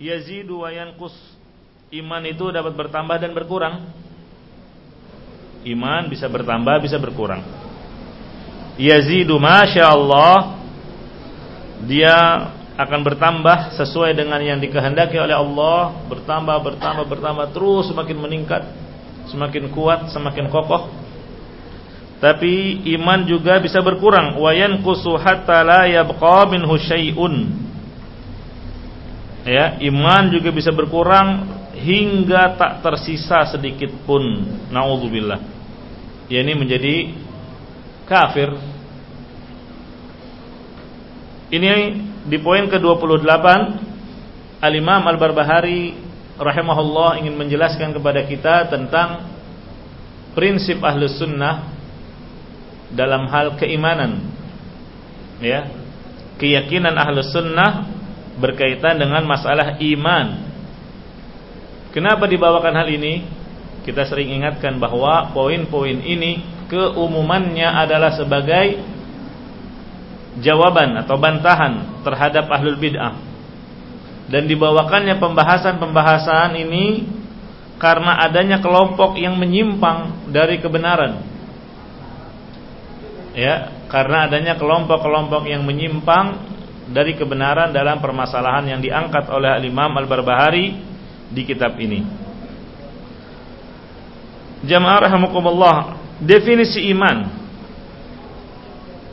yazidu wa yanqus. Iman itu dapat bertambah dan berkurang. Iman bisa bertambah, bisa berkurang. Yazidu masya Allah dia akan bertambah sesuai dengan yang dikehendaki oleh Allah, bertambah, bertambah, bertambah terus semakin meningkat, semakin kuat, semakin kokoh. Tapi iman juga bisa berkurang, wa yanqusu hatta la yabqa minhu. Ya, iman juga bisa berkurang hingga tak tersisa sedikit pun. Nauzubillah. Ya ini menjadi kafir. Ini di poin ke-28 Al-Imam Al-Barbahari rahimahullah ingin menjelaskan kepada kita tentang prinsip Ahlus Sunnah dalam hal keimanan. Ya. Keyakinan Ahlus Sunnah berkaitan dengan masalah iman. Kenapa dibawakan hal ini? Kita sering ingatkan bahwa poin-poin ini keumumannya adalah sebagai jawaban atau bantahan terhadap ahlul bid'ah dan dibawakannya pembahasan-pembahasan ini karena adanya kelompok yang menyimpang dari kebenaran ya karena adanya kelompok-kelompok yang menyimpang dari kebenaran dalam permasalahan yang diangkat oleh Imam Al-Barbahari di kitab ini Jamaah rahimakumullah definisi iman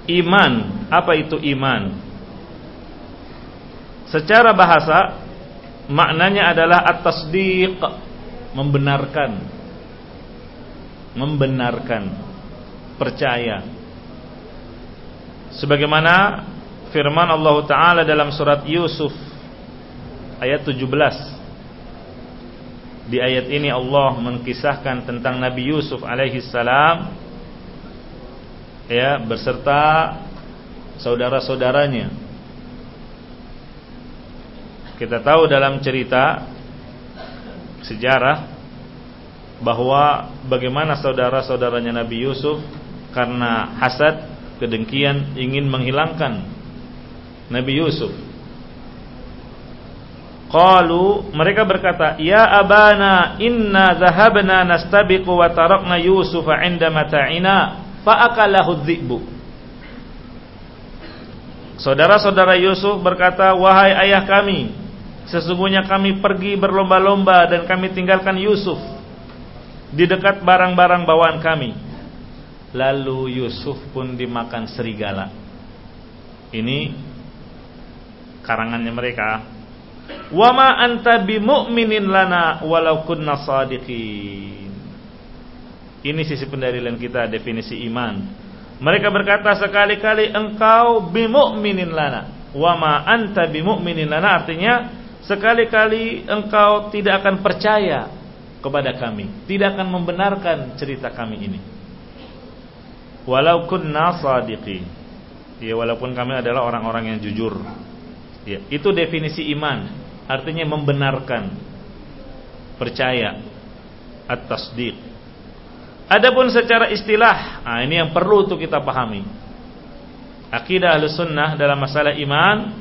iman. Apa itu iman? Secara bahasa maknanya adalah at-tasdiq, membenarkan. Membenarkan, percaya. Sebagaimana firman Allah taala dalam surat Yusuf ayat 17. Di ayat ini Allah menkisahkan tentang Nabi Yusuf alaihi salam ya beserta saudara-saudaranya. Kita tahu dalam cerita sejarah bahwa bagaimana saudara-saudaranya Nabi Yusuf karena hasad, kedengkian ingin menghilangkan Nabi Yusuf. Qalu mereka berkata, "Ya abana, inna zahabna nastabiqu wa tarakna Yusufa 'inda mata'ina." fa'akalahu dhi'bu. Saudara-saudara Yusuf berkata, "Wahai ayah kami, sesungguhnya kami pergi berlomba-lomba dan kami tinggalkan Yusuf di dekat barang-barang bawaan kami." Lalu Yusuf pun dimakan serigala. Ini karangannya mereka. Wa ma anta bimu'minin lana walau kunna sadiqin. Ini sisi pendalilan kita definisi iman. Mereka berkata sekali-kali engkau bimu'minin lana. Wa ma anta bimu'minin lana artinya sekali-kali engkau tidak akan percaya kepada kami, tidak akan membenarkan cerita kami ini. Walau kunna sadiqin. Ya walaupun kami adalah orang-orang yang jujur. Ya, itu definisi iman. Artinya membenarkan, percaya, at-tasdiq. Adapun secara istilah, nah ini yang perlu untuk kita pahami. Akidah Ahlussunnah dalam masalah iman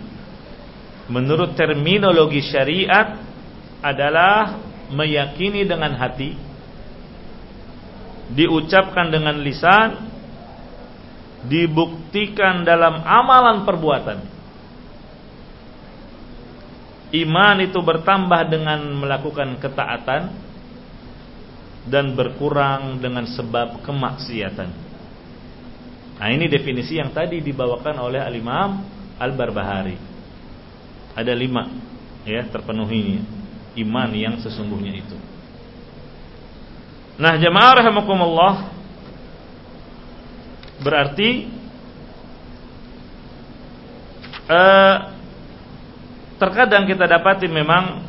menurut terminologi syariat adalah meyakini dengan hati, diucapkan dengan lisan, dibuktikan dalam amalan perbuatan. Iman itu bertambah dengan melakukan ketaatan dan berkurang dengan sebab kemaksiatan. Nah, ini definisi yang tadi dibawakan oleh Al-Imam Al-Barbahari. Ada lima ya terpenuhi iman yang sesungguhnya itu. Nah, jemaah rahimakumullah berarti eh, terkadang kita dapati memang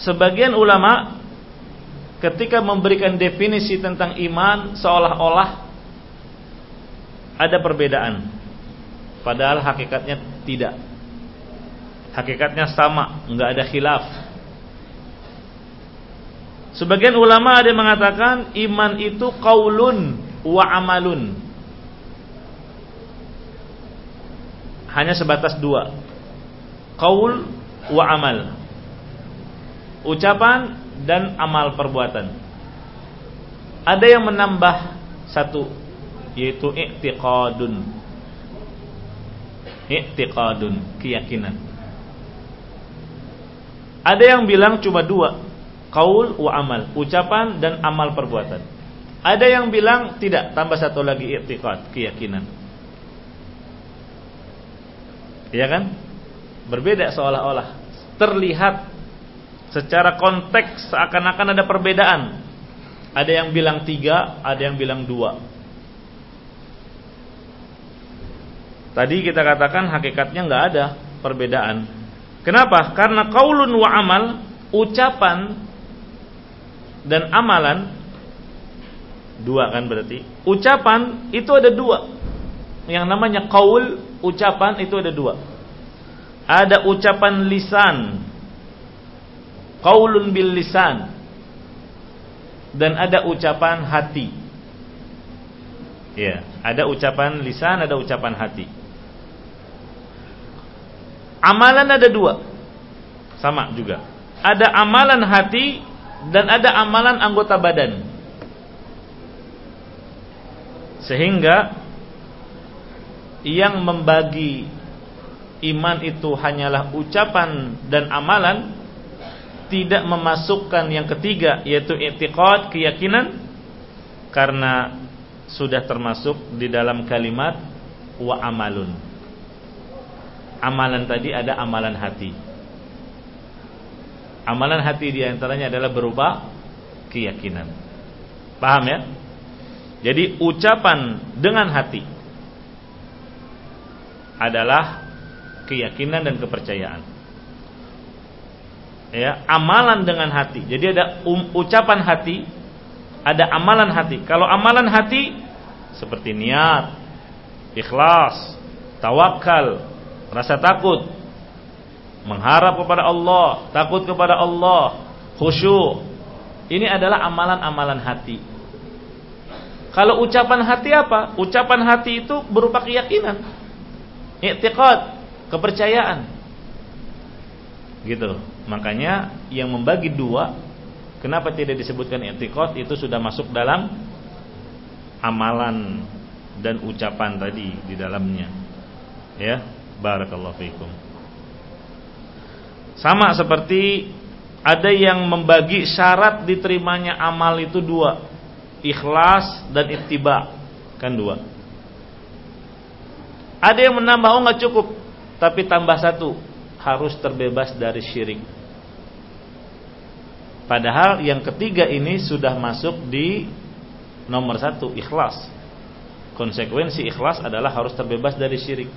sebagian ulama ketika memberikan definisi tentang iman seolah-olah ada perbedaan. Padahal hakikatnya tidak. Hakikatnya sama, nggak ada khilaf. Sebagian ulama ada yang mengatakan iman itu qaulun wa amalun. Hanya sebatas dua. qaul wa amal. Ucapan dan amal perbuatan. Ada yang menambah satu yaitu i'tiqadun. I'tiqadun, keyakinan. Ada yang bilang cuma dua, qaul wa amal, ucapan dan amal perbuatan. Ada yang bilang tidak, tambah satu lagi i'tiqad, keyakinan. Iya kan? Berbeda seolah-olah. Terlihat secara konteks seakan-akan ada perbedaan. Ada yang bilang tiga, ada yang bilang dua. Tadi kita katakan hakikatnya nggak ada perbedaan. Kenapa? Karena kaulun wa amal, ucapan dan amalan dua kan berarti. Ucapan itu ada dua. Yang namanya kaul, ucapan itu ada dua. Ada ucapan lisan, kaulun bil lisan, dan ada ucapan hati. Ya, ada ucapan lisan, ada ucapan hati. Amalan ada dua. Sama juga. Ada amalan hati dan ada amalan anggota badan. Sehingga yang membagi iman itu hanyalah ucapan dan amalan tidak memasukkan yang ketiga yaitu i'tiqad keyakinan karena sudah termasuk di dalam kalimat wa amalun amalan tadi ada amalan hati. Amalan hati di antaranya adalah berupa keyakinan. Paham ya? Jadi ucapan dengan hati adalah keyakinan dan kepercayaan. Ya, amalan dengan hati. Jadi ada um, ucapan hati, ada amalan hati. Kalau amalan hati seperti niat, ikhlas, tawakal, rasa takut, mengharap kepada Allah, takut kepada Allah, khusyuk. Ini adalah amalan-amalan hati. Kalau ucapan hati apa? Ucapan hati itu berupa keyakinan, i'tiqad, kepercayaan. Gitu. Makanya yang membagi dua, kenapa tidak disebutkan i'tiqad itu sudah masuk dalam amalan dan ucapan tadi di dalamnya. Ya, Barakallahu fiikum. Sama seperti ada yang membagi syarat diterimanya amal itu dua, ikhlas dan ittiba, kan dua. Ada yang menambah oh nggak cukup, tapi tambah satu harus terbebas dari syirik. Padahal yang ketiga ini sudah masuk di nomor satu ikhlas. Konsekuensi ikhlas adalah harus terbebas dari syirik.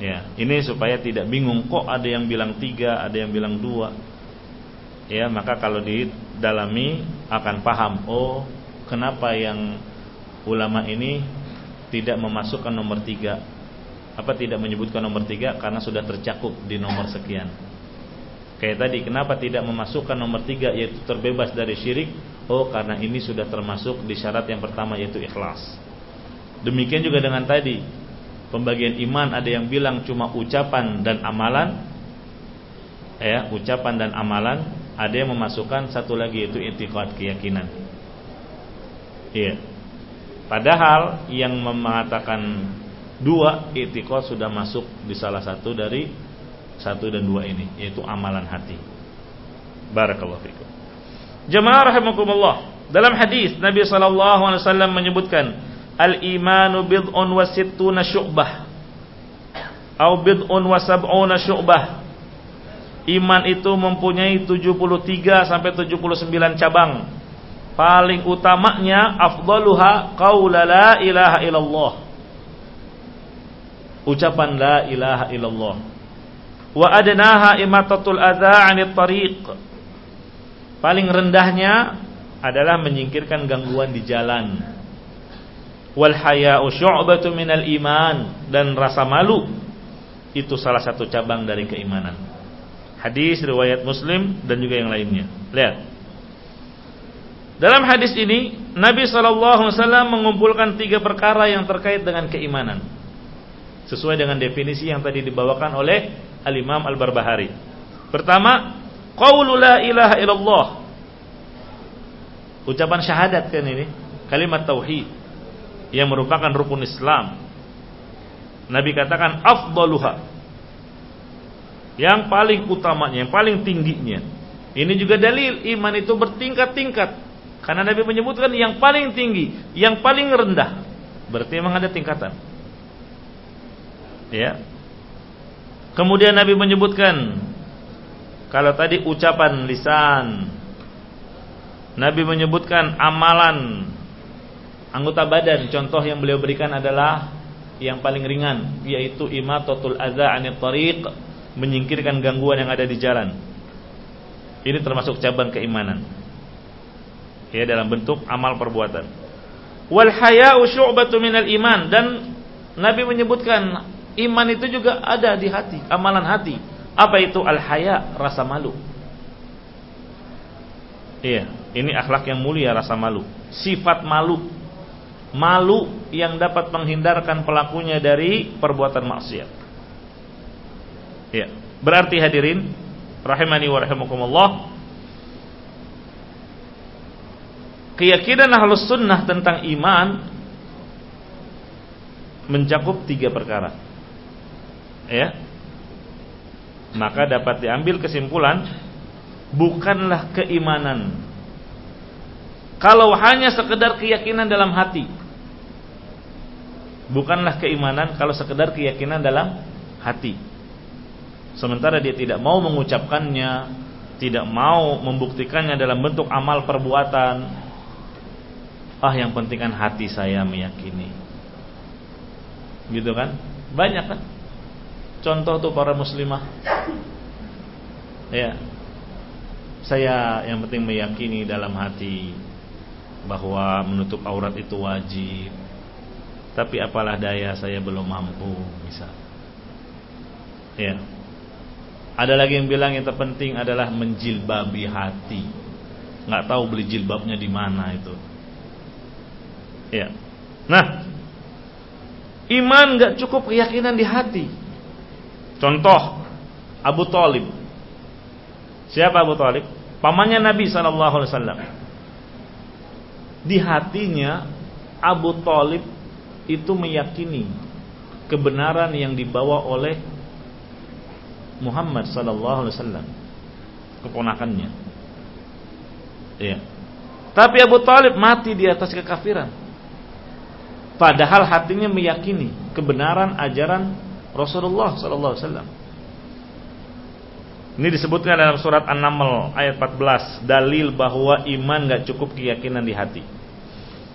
Ya, ini supaya tidak bingung kok ada yang bilang tiga, ada yang bilang dua. Ya, maka kalau didalami akan paham. Oh, kenapa yang ulama ini tidak memasukkan nomor tiga? Apa tidak menyebutkan nomor tiga? Karena sudah tercakup di nomor sekian. Kayak tadi, kenapa tidak memasukkan nomor tiga yaitu terbebas dari syirik? Oh, karena ini sudah termasuk di syarat yang pertama yaitu ikhlas. Demikian juga dengan tadi, pembagian iman ada yang bilang cuma ucapan dan amalan ya ucapan dan amalan ada yang memasukkan satu lagi yaitu i'tiqad keyakinan iya padahal yang mengatakan dua i'tiqad sudah masuk di salah satu dari satu dan dua ini yaitu amalan hati. Barakallahu fikum. Jemaah rahimakumullah dalam hadis Nabi sallallahu alaihi wasallam menyebutkan Al-imanu bid'un wa sittuna syu'bah Au bid'un wa sab'una syu'bah. Iman itu mempunyai 73 sampai 79 cabang Paling utamanya Afdaluha qawla la ilaha illallah Ucapan la ilaha illallah Wa adnaha imatatul anit tariq Paling rendahnya adalah menyingkirkan gangguan di jalan wal haya'u syu'batu minal iman dan rasa malu itu salah satu cabang dari keimanan. Hadis riwayat Muslim dan juga yang lainnya. Lihat. Dalam hadis ini Nabi SAW mengumpulkan tiga perkara yang terkait dengan keimanan Sesuai dengan definisi yang tadi dibawakan oleh Al-Imam Al-Barbahari. Pertama, qaulu la ilaha illallah. Ucapan syahadat kan ini, kalimat tauhid yang merupakan rukun Islam. Nabi katakan afdaluha. Yang paling utamanya, yang paling tingginya. Ini juga dalil iman itu bertingkat-tingkat. Karena Nabi menyebutkan yang paling tinggi, yang paling rendah. Berarti memang ada tingkatan. Ya. Kemudian Nabi menyebutkan kalau tadi ucapan lisan Nabi menyebutkan amalan anggota badan contoh yang beliau berikan adalah yang paling ringan yaitu imatatul adza 'anil tariq menyingkirkan gangguan yang ada di jalan. Ini termasuk cabang keimanan. Ya dalam bentuk amal perbuatan. Wal haya'u syu'batu minal iman dan Nabi menyebutkan iman itu juga ada di hati, amalan hati. Apa itu al haya? Rasa malu. Iya, ini akhlak yang mulia rasa malu. Sifat malu. Malu yang dapat menghindarkan pelakunya dari perbuatan maksiat. Iya. Berarti hadirin rahimani wa rahimakumullah keyakinan ahlus sunnah tentang iman mencakup tiga perkara. Ya. Maka dapat diambil kesimpulan bukanlah keimanan. Kalau hanya sekedar keyakinan dalam hati bukanlah keimanan kalau sekedar keyakinan dalam hati. Sementara dia tidak mau mengucapkannya, tidak mau membuktikannya dalam bentuk amal perbuatan. Ah, yang penting kan hati saya meyakini. Gitu kan? Banyak kan? Contoh tuh para muslimah. Ya. Saya yang penting meyakini dalam hati bahwa menutup aurat itu wajib. Tapi apalah daya saya belum mampu, bisa. Ya. Ada lagi yang bilang yang terpenting adalah menjilbabi hati. Nggak tahu beli jilbabnya di mana itu. Ya. Nah, iman nggak cukup keyakinan di hati. Contoh Abu Talib. Siapa Abu Talib? Pamannya Nabi Shallallahu Alaihi Wasallam. Di hatinya Abu Talib itu meyakini kebenaran yang dibawa oleh Muhammad sallallahu alaihi wasallam keponakannya. Iya. Tapi Abu Talib mati di atas kekafiran. Padahal hatinya meyakini kebenaran ajaran Rasulullah sallallahu alaihi wasallam. Ini disebutkan dalam surat An-Naml ayat 14 dalil bahwa iman gak cukup keyakinan di hati.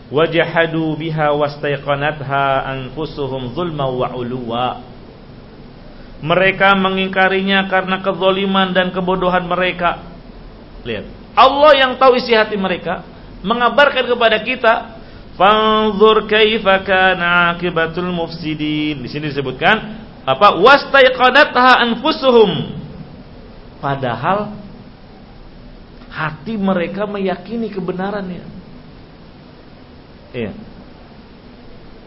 Wajahadu biha wastaiqanatha anfusuhum zulma wa uluwa mereka mengingkarinya karena kezoliman dan kebodohan mereka. Lihat, Allah yang tahu isi hati mereka mengabarkan kepada kita, "Fanzur kaifa kana akibatul mufsidin." Di sini disebutkan apa? Wastaiqadatha anfusuhum. Padahal hati mereka meyakini kebenarannya. Iya.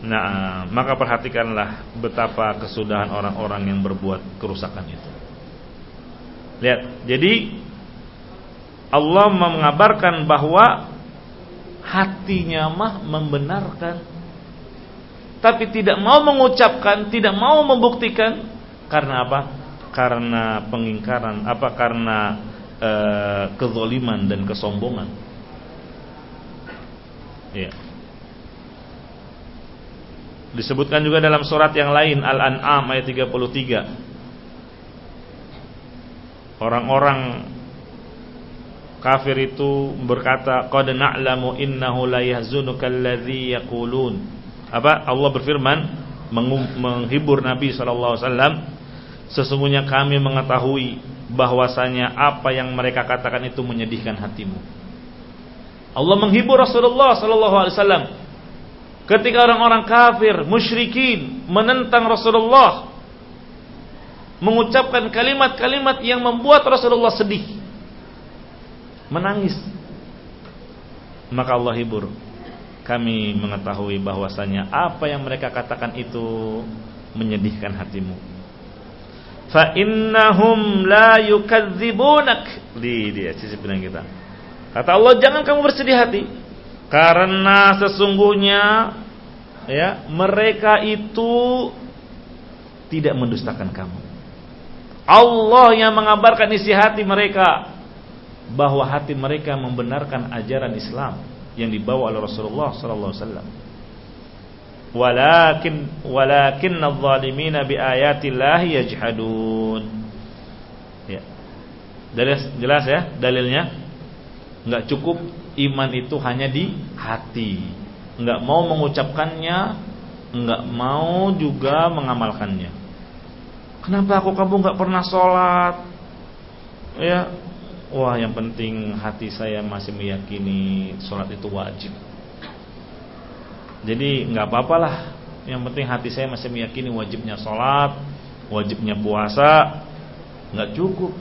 Nah, maka perhatikanlah betapa kesudahan orang-orang yang berbuat kerusakan itu. Lihat, jadi Allah mengabarkan bahwa hatinya mah membenarkan tapi tidak mau mengucapkan, tidak mau membuktikan karena apa? Karena pengingkaran, apa karena e, kezoliman dan kesombongan. Ya. Disebutkan juga dalam surat yang lain Al-An'am ayat 33. Orang-orang kafir itu berkata, "Qad na'lamu innahu la yahzunuka alladhi yaqulun." Apa? Allah berfirman menghibur Nabi wasallam, sesungguhnya kami mengetahui bahwasanya apa yang mereka katakan itu menyedihkan hatimu. Allah menghibur Rasulullah wasallam Ketika orang-orang kafir, musyrikin menentang Rasulullah mengucapkan kalimat-kalimat yang membuat Rasulullah sedih, menangis. Maka Allah hibur. Kami mengetahui bahwasanya apa yang mereka katakan itu menyedihkan hatimu. fa innahum la yukadzibunak. Di dia sisi pandang kita. Kata Allah, jangan kamu bersedih hati karena sesungguhnya ya, mereka itu tidak mendustakan kamu. Allah yang mengabarkan isi hati mereka bahwa hati mereka membenarkan ajaran Islam yang dibawa oleh Rasulullah sallallahu alaihi wasallam. Walakin walakin adh-dhalimina biayatillahi yajhadun. Ya. Dalil jelas ya dalilnya? Enggak cukup iman itu hanya di hati. Enggak mau mengucapkannya, enggak mau juga mengamalkannya. Kenapa aku kamu nggak pernah sholat? Ya, wah yang penting hati saya masih meyakini sholat itu wajib. Jadi nggak apa lah. Yang penting hati saya masih meyakini wajibnya sholat, wajibnya puasa, nggak cukup.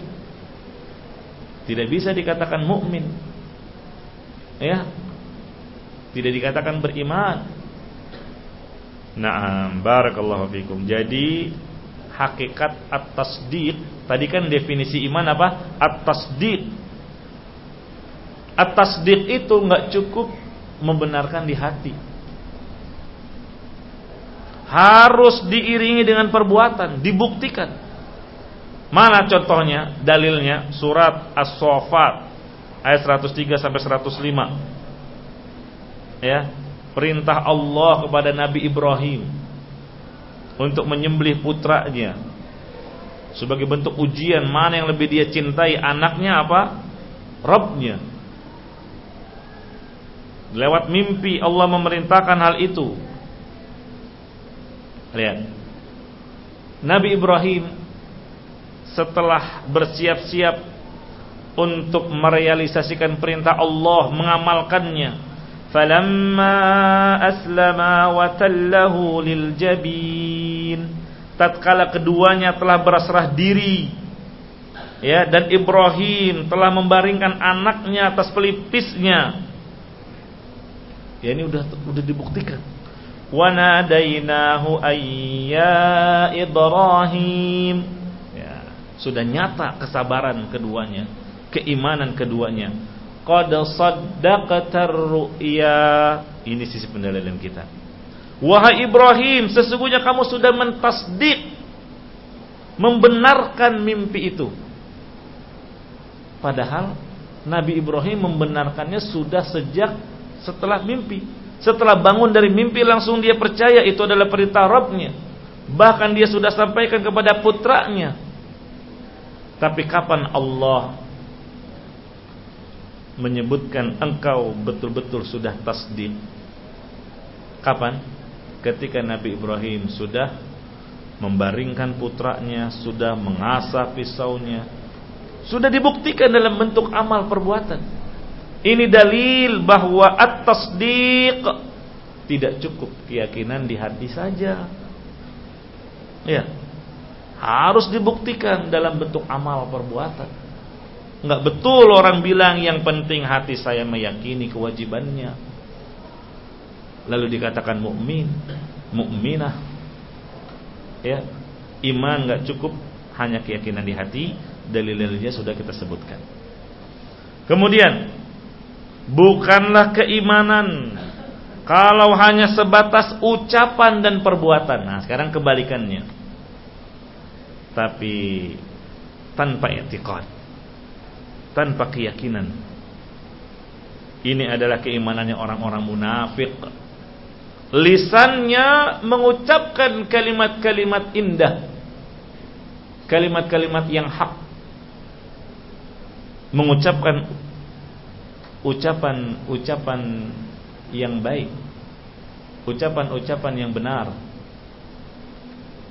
Tidak bisa dikatakan mukmin. Ya, tidak dikatakan beriman. Nah, barakallahu fikum. Jadi hakikat at-tasdiq. Tadi kan definisi iman apa? At-tasdiq. At-tasdiq itu nggak cukup membenarkan di hati. Harus diiringi dengan perbuatan, dibuktikan. Mana contohnya? Dalilnya surat As-Saffat ayat 103 sampai 105. Ya, perintah Allah kepada Nabi Ibrahim untuk menyembelih putranya. Sebagai bentuk ujian mana yang lebih dia cintai? Anaknya apa? Robnya. Lewat mimpi Allah memerintahkan hal itu. Lihat. Nabi Ibrahim setelah bersiap-siap untuk merealisasikan perintah Allah mengamalkannya. Falamma aslama wa tatkala keduanya telah berserah diri ya dan Ibrahim telah membaringkan anaknya atas pelipisnya ya ini udah udah dibuktikan wa nadainahu ayya Ibrahim ya sudah nyata kesabaran keduanya keimanan keduanya qad saddaqatar ru'ya. Ini sisi pendalilan kita. Wahai Ibrahim, sesungguhnya kamu sudah mentasdik membenarkan mimpi itu. Padahal Nabi Ibrahim membenarkannya sudah sejak setelah mimpi. Setelah bangun dari mimpi langsung dia percaya itu adalah perintah Rabbnya. Bahkan dia sudah sampaikan kepada putranya. Tapi kapan Allah menyebutkan engkau betul-betul sudah tasdik. Kapan? Ketika Nabi Ibrahim sudah membaringkan putranya, sudah mengasah pisaunya, sudah dibuktikan dalam bentuk amal perbuatan. Ini dalil bahwa at-tasdiq tidak cukup keyakinan di hati saja. Ya. Harus dibuktikan dalam bentuk amal perbuatan. Enggak betul orang bilang yang penting hati saya meyakini kewajibannya. Lalu dikatakan mukmin, mukminah. Ya, iman enggak cukup hanya keyakinan di hati, dalil-dalilnya sudah kita sebutkan. Kemudian bukanlah keimanan kalau hanya sebatas ucapan dan perbuatan. Nah, sekarang kebalikannya. Tapi tanpa i'tiqad tanpa keyakinan. Ini adalah keimanannya orang-orang munafik. Lisannya mengucapkan kalimat-kalimat indah. Kalimat-kalimat yang hak. Mengucapkan ucapan-ucapan yang baik. Ucapan-ucapan yang benar.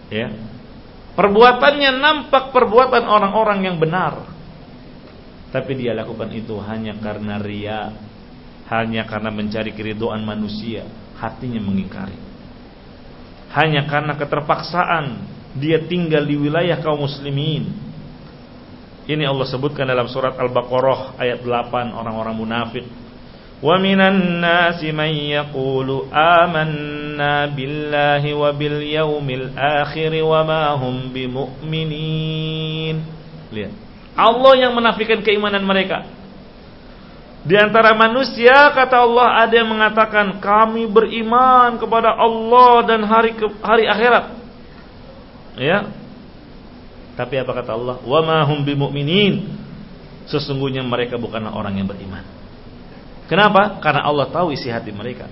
Ya. Perbuatannya nampak perbuatan orang-orang yang benar tapi dia lakukan itu hanya karena ria, hanya karena mencari keridoan manusia, hatinya mengingkari. Hanya karena keterpaksaan dia tinggal di wilayah kaum muslimin. Ini Allah sebutkan dalam surat Al-Baqarah ayat 8 orang-orang munafik. Wa minan nasi man yaqulu amanna billahi wa bil yaumil akhir wa ma hum bimumin. Lihat. Allah yang menafikan keimanan mereka di antara manusia kata Allah ada yang mengatakan kami beriman kepada Allah dan hari ke, hari akhirat ya tapi apa kata Allah wa ma hum bimumin sesungguhnya mereka bukanlah orang yang beriman Kenapa? Karena Allah tahu isi hati mereka.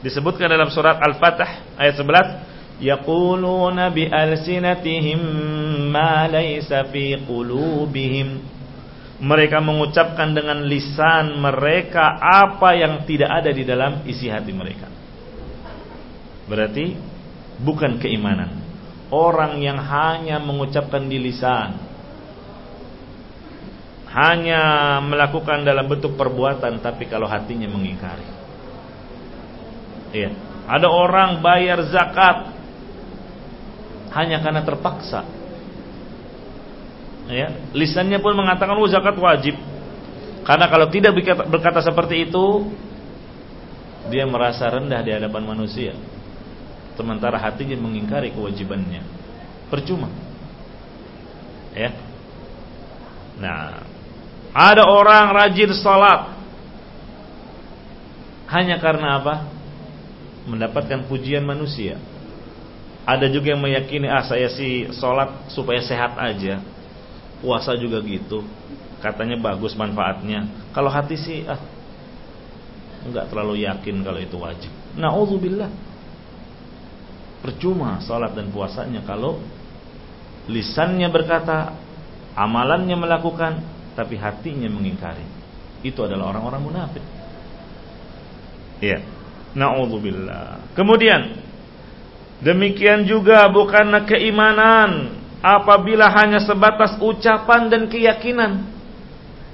Disebutkan dalam surat Al-Fatah ayat 11, yaquluna bi alsinatihim ma laysa fi qulubihim. Mereka mengucapkan dengan lisan mereka apa yang tidak ada di dalam isi hati mereka. Berarti bukan keimanan. Orang yang hanya mengucapkan di lisan hanya melakukan dalam bentuk perbuatan tapi kalau hatinya mengingkari. Iya. Ada orang bayar zakat hanya karena terpaksa. Ya, lisannya pun mengatakan oh zakat wajib. Karena kalau tidak berkata, seperti itu dia merasa rendah di hadapan manusia. Sementara hatinya mengingkari kewajibannya. Percuma. Ya. Nah, ada orang rajin sholat hanya karena apa? Mendapatkan pujian manusia. Ada juga yang meyakini ah saya sih sholat supaya sehat aja. Puasa juga gitu. Katanya bagus manfaatnya. Kalau hati sih ah enggak terlalu yakin kalau itu wajib. Nauzubillah. Percuma sholat dan puasanya kalau lisannya berkata, amalannya melakukan, tapi hatinya mengingkari. Itu adalah orang-orang munafik. Iya. Nauzubillah. Kemudian demikian juga bukan keimanan apabila hanya sebatas ucapan dan keyakinan.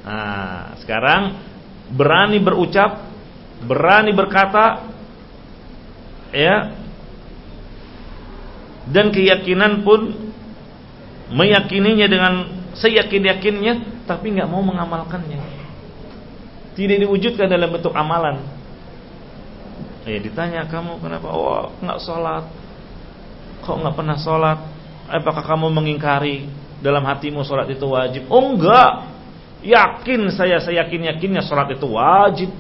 Nah, sekarang berani berucap, berani berkata ya dan keyakinan pun meyakininya dengan seyakin-yakinnya tapi nggak mau mengamalkannya. Tidak diwujudkan dalam bentuk amalan. Ya ditanya kamu kenapa? Oh nggak sholat. Kok nggak pernah sholat? Apakah kamu mengingkari dalam hatimu sholat itu wajib? Oh enggak. Yakin saya, saya yakin yakinnya sholat itu wajib.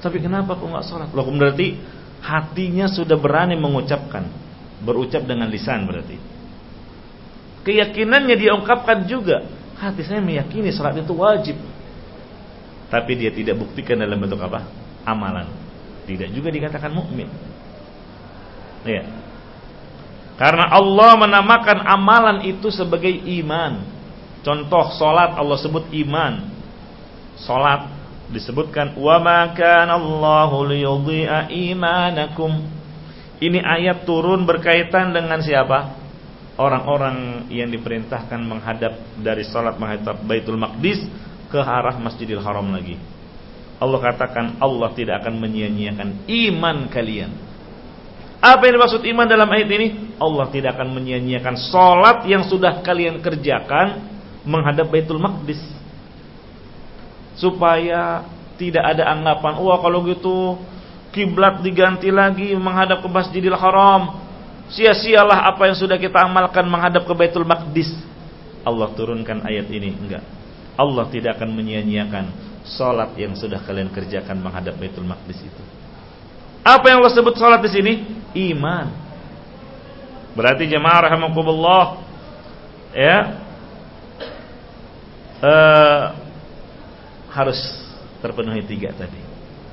Tapi kenapa kok nggak sholat? Loh berarti hatinya sudah berani mengucapkan, berucap dengan lisan berarti. Keyakinannya diungkapkan juga, Hati saya meyakini salat itu wajib. Tapi dia tidak buktikan dalam bentuk apa? Amalan. Tidak juga dikatakan mukmin. Ya. Karena Allah menamakan amalan itu sebagai iman. Contoh salat Allah sebut iman. Salat disebutkan wa ma kana Allahu liyudhi'a imanakum. Ini ayat turun berkaitan dengan siapa? orang-orang yang diperintahkan menghadap dari salat menghadap Baitul Maqdis ke arah Masjidil Haram lagi. Allah katakan Allah tidak akan menyia-nyiakan iman kalian. Apa yang dimaksud iman dalam ayat ini? Allah tidak akan menyia-nyiakan salat yang sudah kalian kerjakan menghadap Baitul Maqdis. Supaya tidak ada anggapan, wah kalau gitu kiblat diganti lagi menghadap ke Masjidil Haram Sia-sialah apa yang sudah kita amalkan menghadap ke Baitul Maqdis. Allah turunkan ayat ini enggak. Allah tidak akan menyia-nyiakan salat yang sudah kalian kerjakan menghadap Baitul Maqdis itu. Apa yang Allah sebut salat di sini? Iman. Berarti jemaah rahimakumullah ya uh, harus terpenuhi tiga tadi.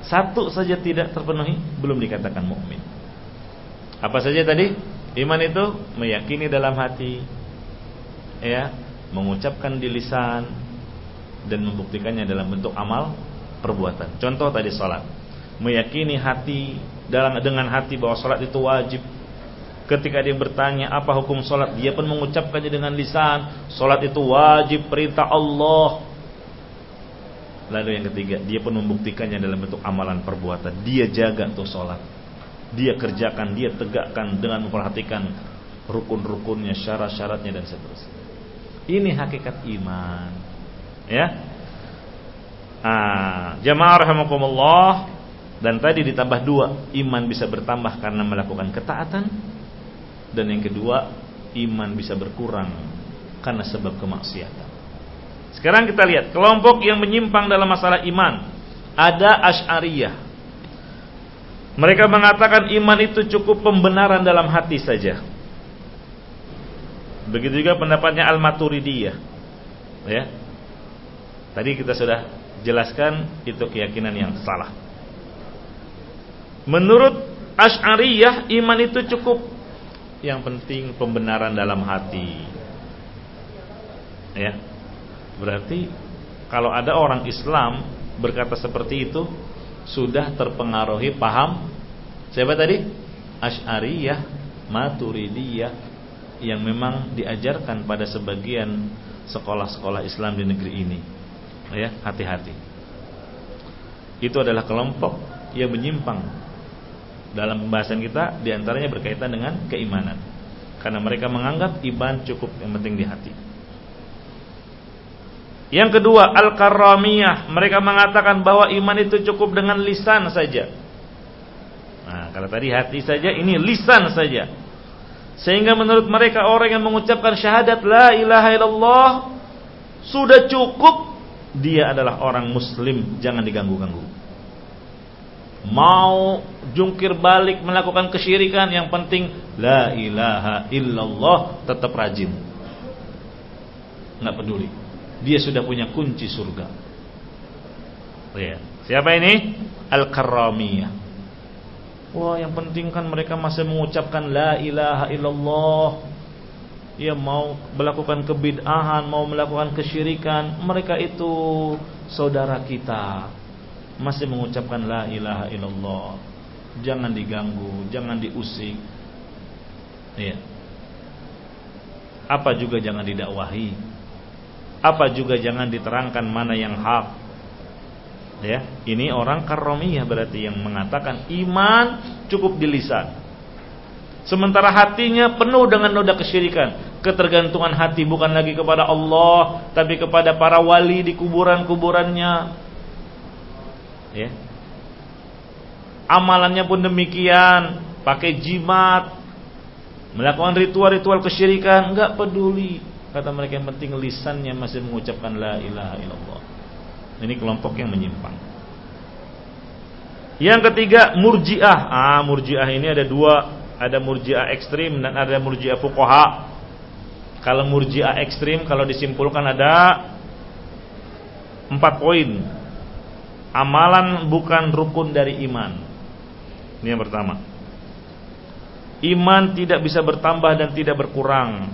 Satu saja tidak terpenuhi belum dikatakan mukmin. Apa saja tadi? Iman itu meyakini dalam hati, ya, mengucapkan di lisan dan membuktikannya dalam bentuk amal perbuatan. Contoh tadi salat. Meyakini hati dalam dengan hati bahwa salat itu wajib. Ketika dia bertanya apa hukum salat, dia pun mengucapkannya dengan lisan, salat itu wajib perintah Allah. Lalu yang ketiga, dia pun membuktikannya dalam bentuk amalan perbuatan. Dia jaga tuh salat dia kerjakan, dia tegakkan dengan memperhatikan rukun-rukunnya, syarat-syaratnya dan seterusnya. Ini hakikat iman. Ya. Ah, jamaah rahimakumullah dan tadi ditambah dua, iman bisa bertambah karena melakukan ketaatan dan yang kedua, iman bisa berkurang karena sebab kemaksiatan. Sekarang kita lihat kelompok yang menyimpang dalam masalah iman. Ada Asy'ariyah. Mereka mengatakan iman itu cukup pembenaran dalam hati saja. Begitu juga pendapatnya Al-Maturidiyah. Ya. Tadi kita sudah jelaskan itu keyakinan yang salah. Menurut Asy'ariyah iman itu cukup yang penting pembenaran dalam hati. Ya. Berarti kalau ada orang Islam berkata seperti itu sudah terpengaruhi paham siapa tadi? Asy'ariyah, Maturidiyah yang memang diajarkan pada sebagian sekolah-sekolah Islam di negeri ini. Ya, hati-hati. Itu adalah kelompok yang menyimpang dalam pembahasan kita di antaranya berkaitan dengan keimanan. Karena mereka menganggap iman cukup yang penting di hati. Yang kedua, al-karamiyah. Mereka mengatakan bahwa iman itu cukup dengan lisan saja. Nah, kalau tadi hati saja, ini lisan saja. Sehingga menurut mereka orang yang mengucapkan syahadat la ilaha illallah sudah cukup dia adalah orang muslim, jangan diganggu-ganggu. Mau jungkir balik melakukan kesyirikan yang penting la ilaha illallah tetap rajin. Enggak peduli. Dia sudah punya kunci surga. Ya. Siapa ini? Al-Karramiyah. Wah yang penting kan mereka masih mengucapkan La ilaha illallah Ya mau melakukan kebid'ahan Mau melakukan kesyirikan Mereka itu saudara kita Masih mengucapkan La ilaha illallah. Jangan diganggu Jangan diusik. Ya Apa juga jangan didakwahi? Apa juga jangan diterangkan mana yang hak? Ya, ini orang karomiyah berarti yang mengatakan iman cukup di lisan. Sementara hatinya penuh dengan noda kesyirikan, ketergantungan hati bukan lagi kepada Allah, tapi kepada para wali di kuburan-kuburannya. Ya. Amalannya pun demikian, pakai jimat, melakukan ritual-ritual kesyirikan, enggak peduli. Kata mereka yang penting lisannya masih mengucapkan la ilaha illallah. Ini kelompok yang menyimpang. Yang ketiga murjiah. Ah, murjiah ini ada dua, ada murjiah ekstrim dan ada murjiah fuqaha. Kalau murjiah ekstrim kalau disimpulkan ada empat poin. Amalan bukan rukun dari iman. Ini yang pertama. Iman tidak bisa bertambah dan tidak berkurang.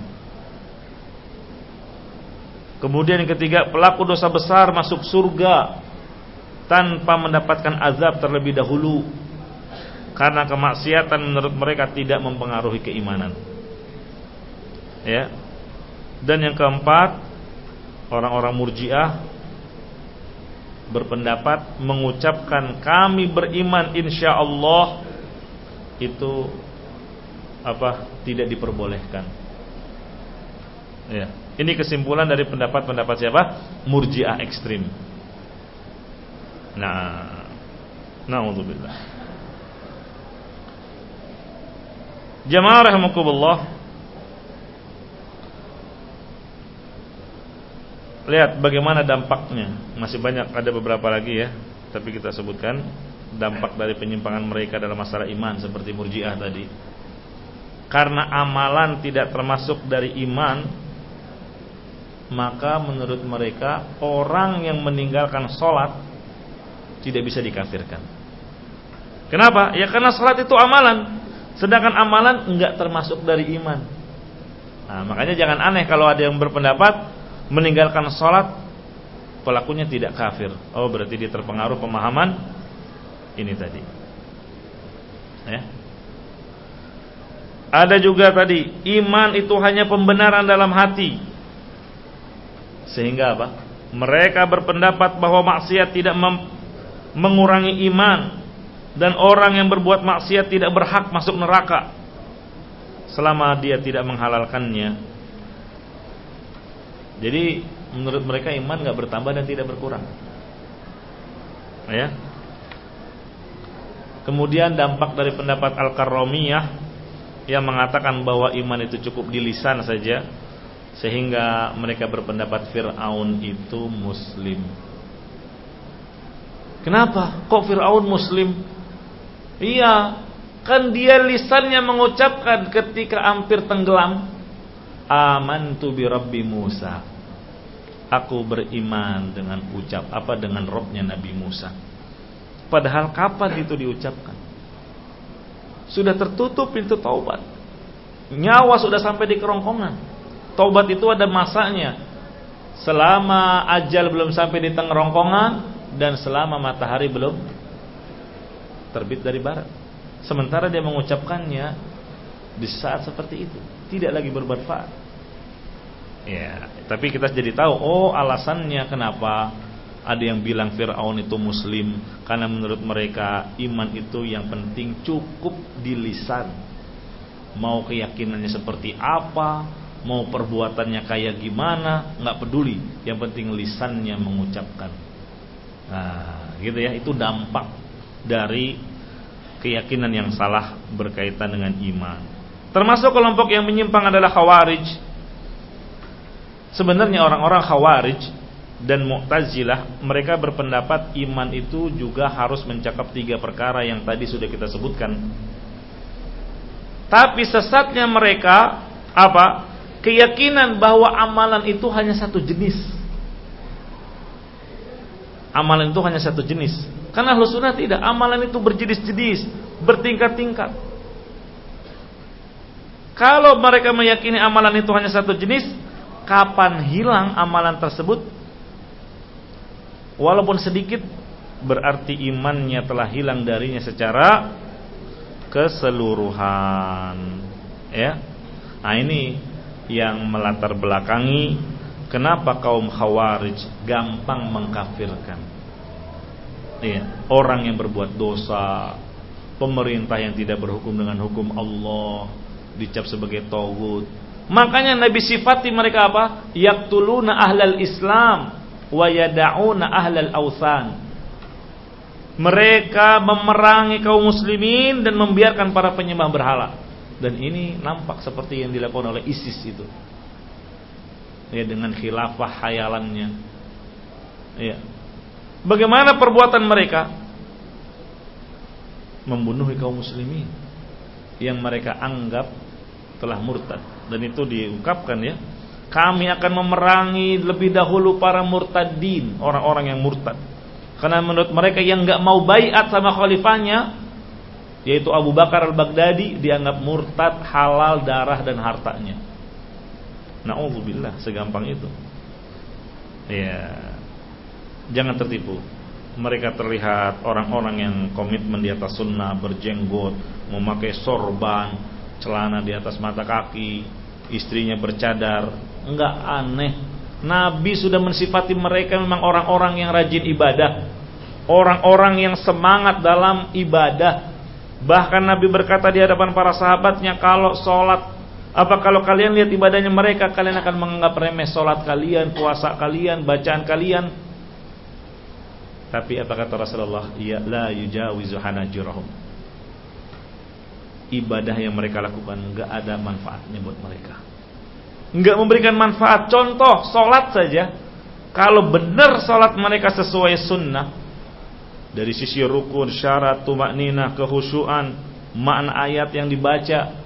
Kemudian yang ketiga, pelaku dosa besar masuk surga tanpa mendapatkan azab terlebih dahulu karena kemaksiatan menurut mereka tidak mempengaruhi keimanan. Ya. Dan yang keempat, orang-orang Murji'ah berpendapat mengucapkan kami beriman insya Allah itu apa tidak diperbolehkan. Ya. Ini kesimpulan dari pendapat-pendapat siapa? Murji'ah ekstrim. Nah, naudzubillah. Jamaah rahimakumullah. Lihat bagaimana dampaknya. Masih banyak ada beberapa lagi ya, tapi kita sebutkan dampak dari penyimpangan mereka dalam masalah iman seperti Murji'ah tadi. Karena amalan tidak termasuk dari iman, maka menurut mereka orang yang meninggalkan sholat tidak bisa dikafirkan. Kenapa? Ya karena sholat itu amalan, sedangkan amalan enggak termasuk dari iman. Nah, makanya jangan aneh kalau ada yang berpendapat meninggalkan sholat pelakunya tidak kafir. Oh berarti dia terpengaruh pemahaman ini tadi. Ya. Ada juga tadi iman itu hanya pembenaran dalam hati sehingga apa? Mereka berpendapat bahwa maksiat tidak mengurangi iman dan orang yang berbuat maksiat tidak berhak masuk neraka selama dia tidak menghalalkannya. Jadi menurut mereka iman nggak bertambah dan tidak berkurang. Ya. Kemudian dampak dari pendapat Al-Karramiyah yang mengatakan bahwa iman itu cukup di lisan saja sehingga mereka berpendapat Firaun itu muslim. Kenapa? Kok Firaun muslim? Iya, kan dia lisannya mengucapkan ketika hampir tenggelam, amantu bi rabbi Musa. Aku beriman dengan ucap apa dengan Robnya Nabi Musa. Padahal kapan itu diucapkan? Sudah tertutup pintu taubat. Nyawa sudah sampai di kerongkongan. Taubat itu ada masanya. Selama ajal belum sampai di tengerongkongan dan selama matahari belum terbit dari barat. Sementara dia mengucapkannya di saat seperti itu, tidak lagi bermanfaat. Ya, tapi kita jadi tahu oh alasannya kenapa ada yang bilang Firaun itu muslim karena menurut mereka iman itu yang penting cukup di lisan. Mau keyakinannya seperti apa, mau perbuatannya kayak gimana, nggak peduli. Yang penting lisannya mengucapkan. Nah, gitu ya, itu dampak dari keyakinan yang salah berkaitan dengan iman. Termasuk kelompok yang menyimpang adalah Khawarij Sebenarnya orang-orang Khawarij dan Mu'tazilah mereka berpendapat iman itu juga harus mencakup tiga perkara yang tadi sudah kita sebutkan. Tapi sesatnya mereka apa? Keyakinan bahwa amalan itu hanya satu jenis. Amalan itu hanya satu jenis. Karena Ahlus Sunnah tidak, amalan itu berjenis-jenis, bertingkat-tingkat. Kalau mereka meyakini amalan itu hanya satu jenis, kapan hilang amalan tersebut? Walaupun sedikit berarti imannya telah hilang darinya secara keseluruhan. Ya. Nah ini yang melatar belakangi kenapa kaum khawarij gampang mengkafirkan. Ya, orang yang berbuat dosa pemerintah yang tidak berhukum dengan hukum Allah dicap sebagai togut Makanya Nabi sifati mereka apa? Yaktuluna ahlal Islam wa yada'una ahlal awthan. Mereka memerangi kaum muslimin dan membiarkan para penyembah berhala. Dan ini nampak seperti yang dilakukan oleh ISIS itu. Ya dengan khilafah hayalannya. Ya. Bagaimana perbuatan mereka? Membunuh kaum muslimin yang mereka anggap telah murtad dan itu diungkapkan ya. Kami akan memerangi lebih dahulu para murtadin orang-orang yang murtad. Karena menurut mereka yang nggak mau baiat sama khalifahnya yaitu Abu Bakar al-Baghdadi dianggap murtad halal darah dan hartanya. Nauzubillah segampang itu. Ya jangan tertipu. Mereka terlihat orang-orang yang komitmen di atas sunnah berjenggot memakai sorban celana di atas mata kaki, istrinya bercadar, enggak aneh. Nabi sudah mensifati mereka memang orang-orang yang rajin ibadah, orang-orang yang semangat dalam ibadah. Bahkan Nabi berkata di hadapan para sahabatnya, kalau sholat, apa kalau kalian lihat ibadahnya mereka, kalian akan menganggap remeh sholat kalian, puasa kalian, bacaan kalian. Tapi apa kata Rasulullah? Ya la yujawizu hanajirahum ibadah yang mereka lakukan nggak ada manfaatnya buat mereka. Nggak memberikan manfaat. Contoh, sholat saja. Kalau benar sholat mereka sesuai sunnah, dari sisi rukun, syarat, tumak nina, kehusuan, makna ayat yang dibaca,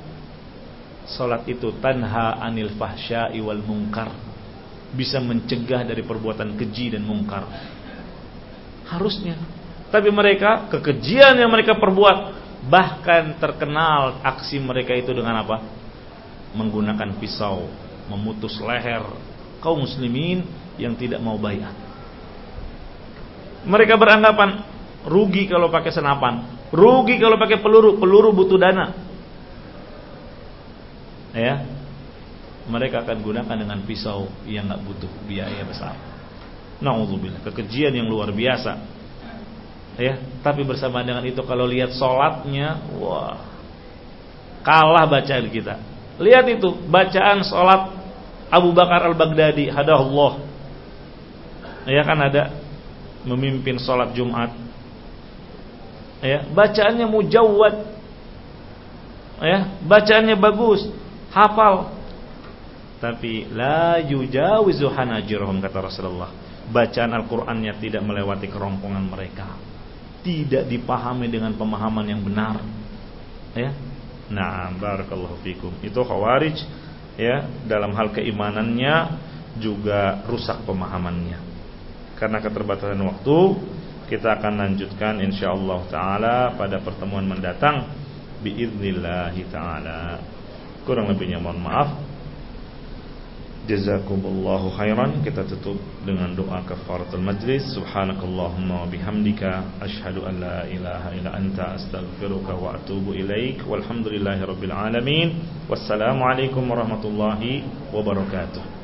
sholat itu tanha anil fahsya'i wal mungkar. Bisa mencegah dari perbuatan keji dan mungkar. Harusnya. Tapi mereka, kekejian yang mereka perbuat, Bahkan terkenal aksi mereka itu dengan apa? Menggunakan pisau, memutus leher kaum muslimin yang tidak mau bayar. Mereka beranggapan rugi kalau pakai senapan, rugi kalau pakai peluru, peluru butuh dana. Ya. Mereka akan gunakan dengan pisau yang nggak butuh biaya besar. Nauzubillah, kekejian yang luar biasa ya tapi bersama dengan itu kalau lihat sholatnya wah kalah bacaan kita lihat itu bacaan sholat Abu Bakar al Baghdadi hadahullah ya kan ada memimpin sholat Jumat Ya, bacaannya mujawwad. Ya, bacaannya bagus, hafal. Tapi la yujawizu hanajirhum kata Rasulullah. Bacaan Al-Qur'annya tidak melewati kerongkongan mereka. Tidak dipahami dengan pemahaman yang benar. Ya. Nah, barakallahu fikum. Itu khawarij ya, dalam hal keimanannya juga rusak pemahamannya. Karena keterbatasan waktu, kita akan lanjutkan insyaallah taala pada pertemuan mendatang biiznillah taala. Kurang lebihnya mohon maaf. Jazakumullahu khairan. Kita tutup dengan doa kafaratul majlis. Subhanakallahumma wa bihamdika asyhadu an la ilaha illa anta astaghfiruka wa atubu ilaik. Walhamdulillahirabbil alamin. Wassalamu alaikum warahmatullahi wabarakatuh.